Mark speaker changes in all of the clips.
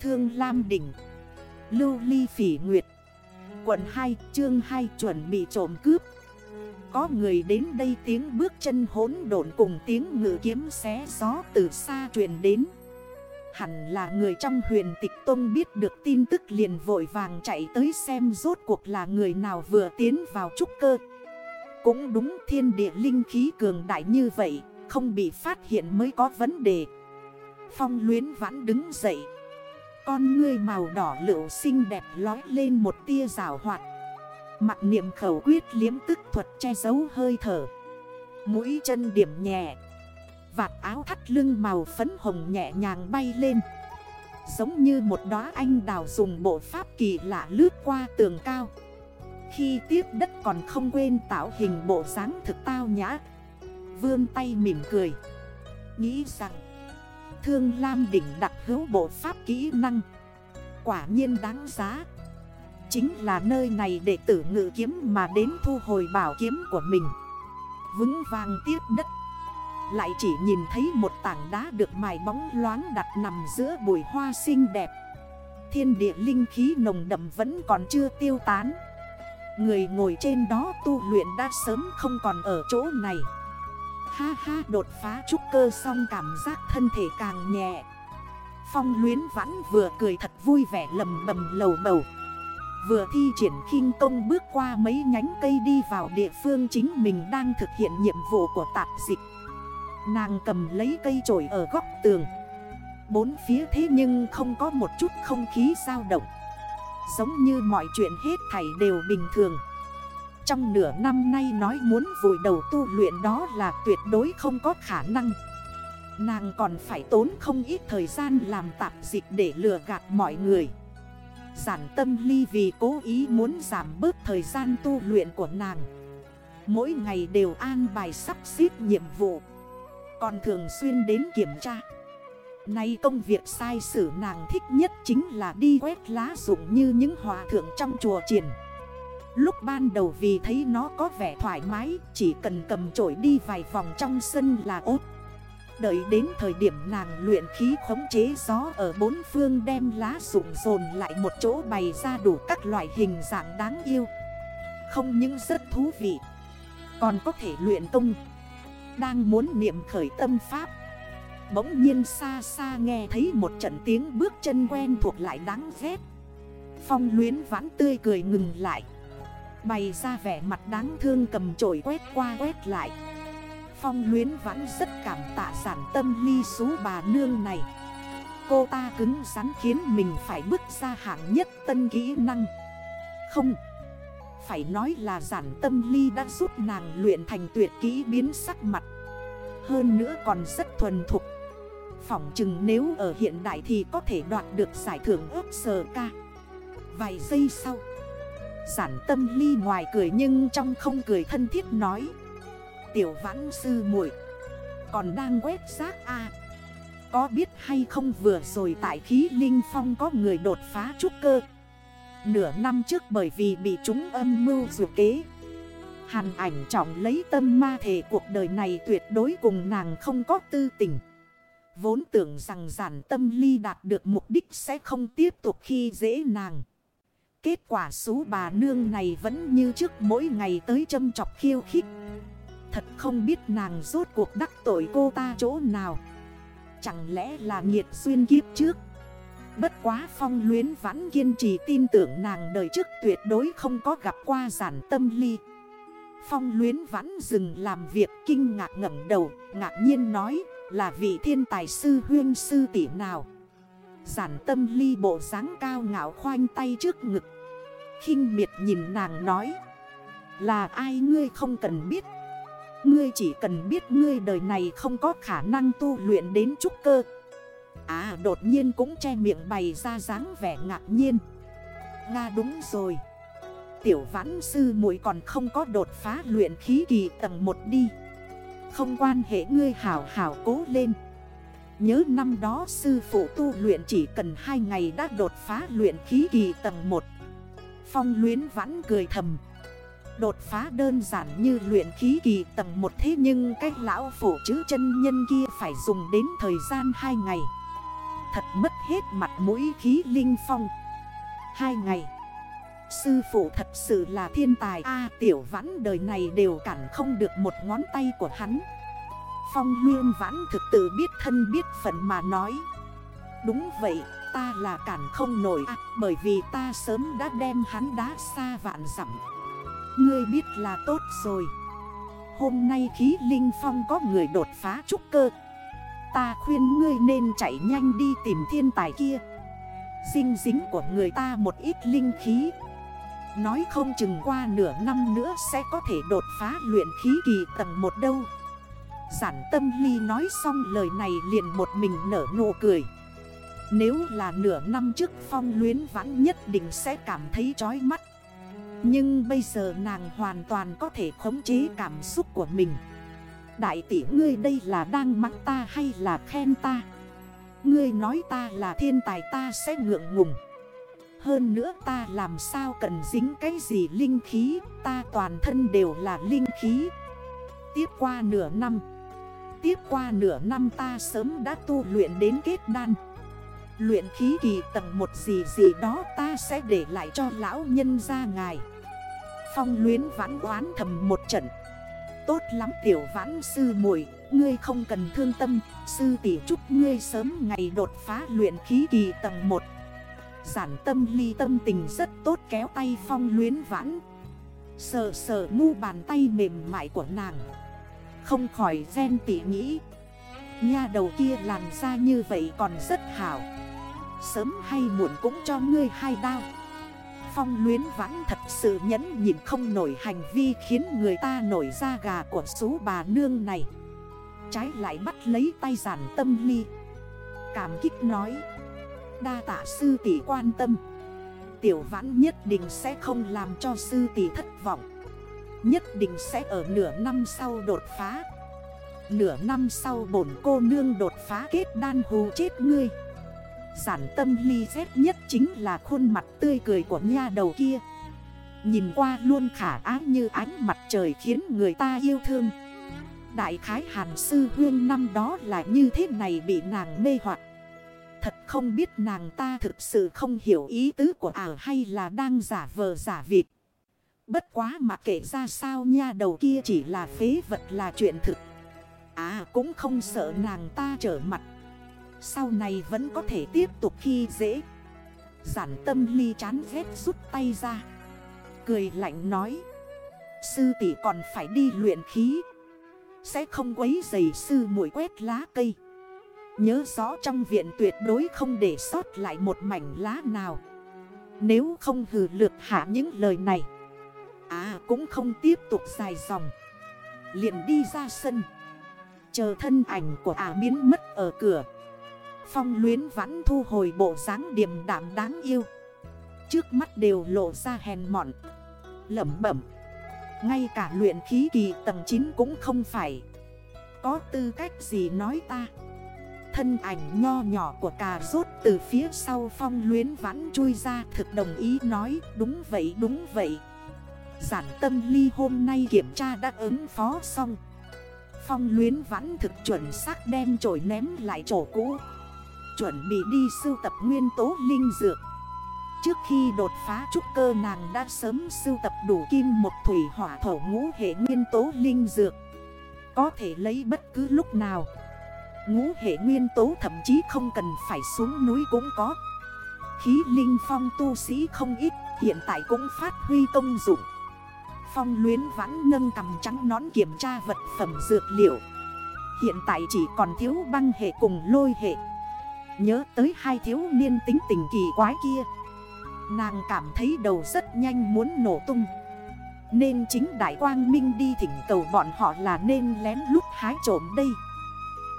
Speaker 1: Thương Lam Đỉnh, Lưu Ly Phỉ Nguyệt, Quận 2 chương 2 chuẩn bị trộm cướp. Có người đến đây tiếng bước chân hốn độn cùng tiếng ngự kiếm xé gió từ xa truyền đến. Hẳn là người trong huyền tịch tông biết được tin tức liền vội vàng chạy tới xem rốt cuộc là người nào vừa tiến vào trúc cơ. Cũng đúng thiên địa linh khí cường đại như vậy, Không bị phát hiện mới có vấn đề. Phong luyến vãn đứng dậy con ngươi màu đỏ lựu xinh đẹp lói lên một tia rào hoạt. Mặt niệm khẩu quyết liếm tức thuật che giấu hơi thở. Mũi chân điểm nhẹ. Vạt áo thắt lưng màu phấn hồng nhẹ nhàng bay lên. Giống như một đóa anh đào dùng bộ pháp kỳ lạ lướt qua tường cao. Khi tiếp đất còn không quên tạo hình bộ dáng thực tao nhã. Vươn tay mỉm cười. Nghĩ rằng Thương Lam đỉnh đặc hữu bộ pháp kỹ năng. Quả nhiên đáng giá. Chính là nơi này để tử ngự kiếm mà đến thu hồi bảo kiếm của mình. Vững vàng tiếp đất. Lại chỉ nhìn thấy một tảng đá được mài bóng loáng đặt nằm giữa bụi hoa xinh đẹp. Thiên địa linh khí nồng đậm vẫn còn chưa tiêu tán. Người ngồi trên đó tu luyện đã sớm không còn ở chỗ này. Ha ha, đột phá trúc cơ xong cảm giác thân thể càng nhẹ. Phong luyến vãn vừa cười thật vui vẻ lầm bầm lầu bầu. Vừa thi triển khinh công bước qua mấy nhánh cây đi vào địa phương chính mình đang thực hiện nhiệm vụ của tạp dịch. Nàng cầm lấy cây trổi ở góc tường. Bốn phía thế nhưng không có một chút không khí dao động. Giống như mọi chuyện hết thảy đều bình thường trong nửa năm nay nói muốn vùi đầu tu luyện đó là tuyệt đối không có khả năng. Nàng còn phải tốn không ít thời gian làm tạp dịch để lừa gạt mọi người. Giản tâm ly vì cố ý muốn giảm bớt thời gian tu luyện của nàng. Mỗi ngày đều an bài sắp xếp nhiệm vụ. Còn thường xuyên đến kiểm tra. Nay công việc sai sử nàng thích nhất chính là đi quét lá dụng như những hòa thượng trong chùa triển. Lúc ban đầu vì thấy nó có vẻ thoải mái, Chỉ cần cầm chổi đi vài vòng trong sân là ốt. Đợi đến thời điểm nàng luyện khí khống chế gió ở bốn phương đem lá rụng dồn lại một chỗ bày ra đủ các loại hình dạng đáng yêu. Không những rất thú vị, Còn có thể luyện công Đang muốn niệm khởi tâm pháp, Bỗng nhiên xa xa nghe thấy một trận tiếng bước chân quen thuộc lại đáng ghét. Phong luyến vãn tươi cười ngừng lại. Bày ra vẻ mặt đáng thương cầm chổi quét qua quét lại. Phong luyến vẫn rất cảm tạ sản tâm ly xú bà nương này. Cô ta cứng rắn khiến mình phải bước ra hạng nhất tân kỹ năng. Không, Phải nói là giản tâm ly đã giúp nàng luyện thành tuyệt kỹ biến sắc mặt. Hơn nữa còn rất thuần thục. Phỏng chừng nếu ở hiện đại thì có thể đoạt được giải thưởng ớt sờ ca Vài giây sau Giản tâm ly ngoài cười nhưng trong không cười thân thiết nói. Tiểu vãn sư muội, Còn đang quét xác à Có biết hay không vừa rồi tại khí linh phong có người đột phá trúc cơ? Nửa năm trước bởi vì bị chúng âm mưu dù kế. Hàn ảnh trọng lấy tâm ma thể cuộc đời này tuyệt đối cùng nàng không có tư tình. Vốn tưởng rằng giản tâm ly đạt được mục đích sẽ không tiếp tục khi dễ nàng. Kết quả xú bà nương này vẫn như trước mỗi ngày tới châm chọc khiêu khích. Thật không biết nàng rốt cuộc đắc tội cô ta chỗ nào. Chẳng lẽ là nghiệt xuyên kiếp trước? Bất quá phong luyến vẫn kiên trì tin tưởng nàng đời trước tuyệt đối không có gặp qua giản tâm ly. Phong luyến vẫn dừng làm việc kinh ngạc ngẩn đầu, Ngạc nhiên nói, là vị thiên tài sư huyên sư tỷ nào? Giản tâm ly bộ dáng cao ngạo khoanh tay trước ngực. Khinh miệt nhìn nàng nói, Là ai ngươi không cần biết? Ngươi chỉ cần biết ngươi đời này không có khả năng tu luyện đến trúc cơ. À đột nhiên cũng che miệng bày ra dáng vẻ ngạc nhiên. Nga đúng rồi. Tiểu vãn sư muội còn không có đột phá luyện khí kỳ tầng 1 đi. Không quan hệ ngươi hảo hảo cố lên. Nhớ năm đó sư phụ tu luyện chỉ cần 2 ngày đã đột phá luyện khí kỳ tầng 1 Phong luyến vãn cười thầm. Đột phá đơn giản như luyện khí kỳ tầng 1 thế nhưng cách lão phổ chữ chân nhân kia phải dùng đến thời gian 2 ngày. Thật mất hết mặt mũi khí linh phong. Hai ngày. Sư phụ thật sự là thiên tài. A, tiểu vãn đời này đều cản không được một ngón tay của hắn. Phong lương vãn thực tự biết thân biết phận mà nói. Đúng vậy ta là cản không nổi à, Bởi vì ta sớm đã đem hắn đá xa vạn dặm. Ngươi biết là tốt rồi. Hôm nay khí linh phong có người đột phá trúc cơ. Ta khuyên ngươi nên chạy nhanh đi tìm thiên tài kia. Dinh dính của người ta một ít linh khí. Nói không chừng qua nửa năm nữa sẽ có thể đột phá luyện khí kỳ tầng một đâu. Giản tâm ly nói xong lời này liền một mình nở nụ cười. Nếu là nửa năm trước phong luyến vãn nhất định sẽ cảm thấy chói mắt. Nhưng bây giờ nàng hoàn toàn có thể khống chế cảm xúc của mình. Đại tỷ ngươi đây là đang mắng ta hay là khen ta? Ngươi nói ta là thiên tài ta sẽ ngượng ngùng. Hơn nữa ta làm sao cần dính cái gì linh khí, Ta toàn thân đều là linh khí. Tiếp qua nửa năm Tiếp qua nửa năm ta sớm đã tu luyện đến kết đan. Luyện khí kỳ tầng một gì gì đó ta sẽ để lại cho lão nhân ra ngài. Phong luyến vãn oán thầm một trận. Tốt lắm tiểu vãn sư muội, Ngươi không cần thương tâm. Sư tỷ chúc ngươi sớm ngày đột phá luyện khí kỳ tầng 1 Giản tâm ly tâm tình rất tốt kéo tay phong luyến vãn. Sờ sờ mu bàn tay mềm mại của nàng. Không khỏi ghen tỉ nghĩ. Nha đầu kia làm ra như vậy còn rất hảo. Sớm hay muộn cũng cho ngươi hai đao. Phong luyến vãn thật sự nhẫn nhịn không nổi hành vi khiến người ta nổi da gà của số bà nương này. Trái lại bắt lấy tay giản tâm ly. Cảm kích nói, Đa tạ sư tỷ quan tâm. Tiểu vãn nhất định sẽ không làm cho sư tỷ thất vọng. Nhất định sẽ ở nửa năm sau đột phá. Nửa năm sau bổn cô nương đột phá kết đan hù chết ngươi. Giản tâm ly rét nhất chính là khuôn mặt tươi cười của nha đầu kia. Nhìn qua luôn khả ái như ánh mặt trời khiến người ta yêu thương. Đại khái hàn sư huyên năm đó là như thế này bị nàng mê hoặc. Thật không biết nàng ta thực sự không hiểu ý tứ của ảo hay là đang giả vờ giả vịt. Bất quá mà kể ra sao nha, đầu kia chỉ là phế vật là chuyện thực. À cũng không sợ nàng ta trở mặt. Sau này vẫn có thể tiếp tục khi dễ. Giản tâm ly chán ghét rút tay ra. Cười lạnh nói. Sư tỷ còn phải đi luyện khí. Sẽ không quấy giày sư mũi quét lá cây. Nhớ rõ trong viện tuyệt đối không để sót lại một mảnh lá nào. Nếu không hử lược hạ những lời này cũng không tiếp tục dài dòng. Liền đi ra sân. Chờ thân ảnh của ả biến mất ở cửa. Phong luyến vãn thu hồi bộ dáng điềm đạm đáng yêu. Trước mắt đều lộ ra hèn mọn, Lẩm bẩm. Ngay cả luyện khí kỳ tầng 9 cũng không phải. Có tư cách gì nói ta? Thân ảnh nho nhỏ của cà rốt từ phía sau phong luyến vãn chui ra thực đồng ý nói, Đúng vậy đúng vậy. Giản tâm ly hôm nay kiểm tra đã ứng phó xong. Phong luyến vãn thực chuẩn xác đem trổi ném lại chỗ cũ. Chuẩn bị đi sưu tập nguyên tố linh dược. Trước khi đột phá trúc cơ nàng đã sớm sưu tập đủ kim một thủy hỏa thổ ngũ hệ nguyên tố linh dược. Có thể lấy bất cứ lúc nào. Ngũ hệ nguyên tố thậm chí không cần phải xuống núi cũng có. Khí linh phong tu sĩ không ít, Hiện tại cũng phát huy công dụng. Phong luyến vãn nâng cầm trắng nón kiểm tra vật phẩm dược liệu. Hiện tại chỉ còn thiếu băng hệ cùng lôi hệ. Nhớ tới hai thiếu niên tính tình kỳ quái kia. Nàng cảm thấy đầu rất nhanh muốn nổ tung. Nên chính Đại Quang Minh đi thỉnh cầu bọn họ là nên lén lút hái trộm đây.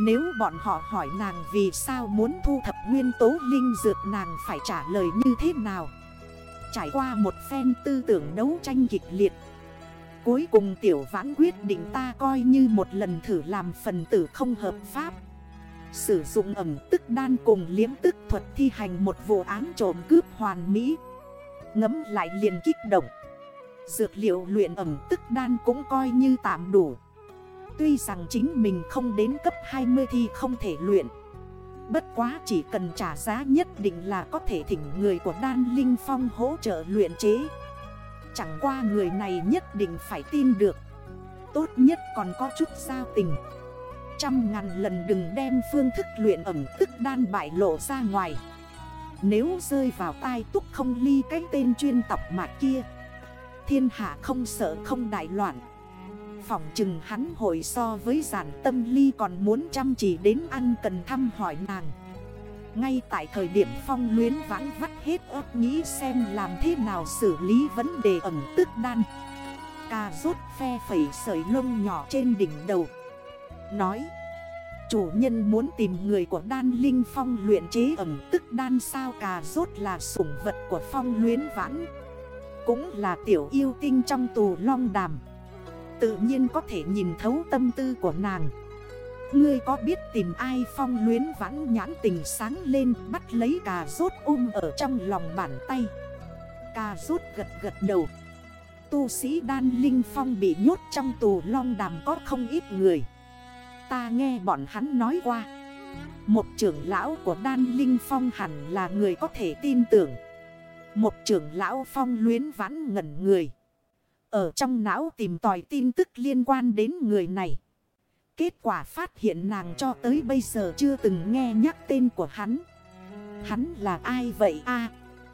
Speaker 1: Nếu bọn họ hỏi nàng vì sao muốn thu thập nguyên tố linh dược nàng phải trả lời như thế nào. Trải qua một phen tư tưởng đấu tranh kịch liệt Cuối cùng tiểu vãn quyết định ta coi như một lần thử làm phần tử không hợp pháp. Sử dụng ẩm tức đan cùng liếm tức thuật thi hành một vụ án trộm cướp hoàn mỹ. Ngấm lại liền kích động. Dược liệu luyện ẩm tức đan cũng coi như tạm đủ. Tuy rằng chính mình không đến cấp 20 thì không thể luyện. Bất quá chỉ cần trả giá nhất định là có thể thỉnh người của Đan Linh Phong hỗ trợ luyện chế. Chẳng qua người này nhất định phải tin được. Tốt nhất còn có chút giao tình. Trăm ngàn lần đừng đem phương thức luyện ẩm tức đan bại lộ ra ngoài. Nếu rơi vào tai túc không ly cái tên chuyên tộc mà kia, Thiên hạ không sợ không đại loạn. Phỏng chừng hắn hội so với giản tâm ly còn muốn chăm chỉ đến ăn cần thăm hỏi nàng. Ngay tại thời điểm phong luyến vãng vắt hết ớt nghĩ xem làm thế nào xử lý vấn đề ẩm tức đan. Cà rốt phe phẩy sợi lông nhỏ trên đỉnh đầu. Nói, Chủ nhân muốn tìm người của đan linh phong luyện chế ẩm tức đan sao? Cà rốt là sủng vật của phong luyến vãn. Cũng là tiểu yêu tinh trong tù long đàm. Tự nhiên có thể nhìn thấu tâm tư của nàng. Ngươi có biết tìm ai phong luyến vãn nhãn tình sáng lên, Bắt lấy cà rốt um ở trong lòng bàn tay. Cà rốt gật gật đầu. Tu sĩ đan linh phong bị nhốt trong tù long đàm có không ít người. Ta nghe bọn hắn nói qua. Một trưởng lão của đan linh phong hẳn là người có thể tin tưởng. Một trưởng lão phong luyến vãn ngẩn người. Ở trong não tìm tòi tin tức liên quan đến người này. Kết quả phát hiện nàng cho tới bây giờ chưa từng nghe nhắc tên của hắn. Hắn là ai vậy a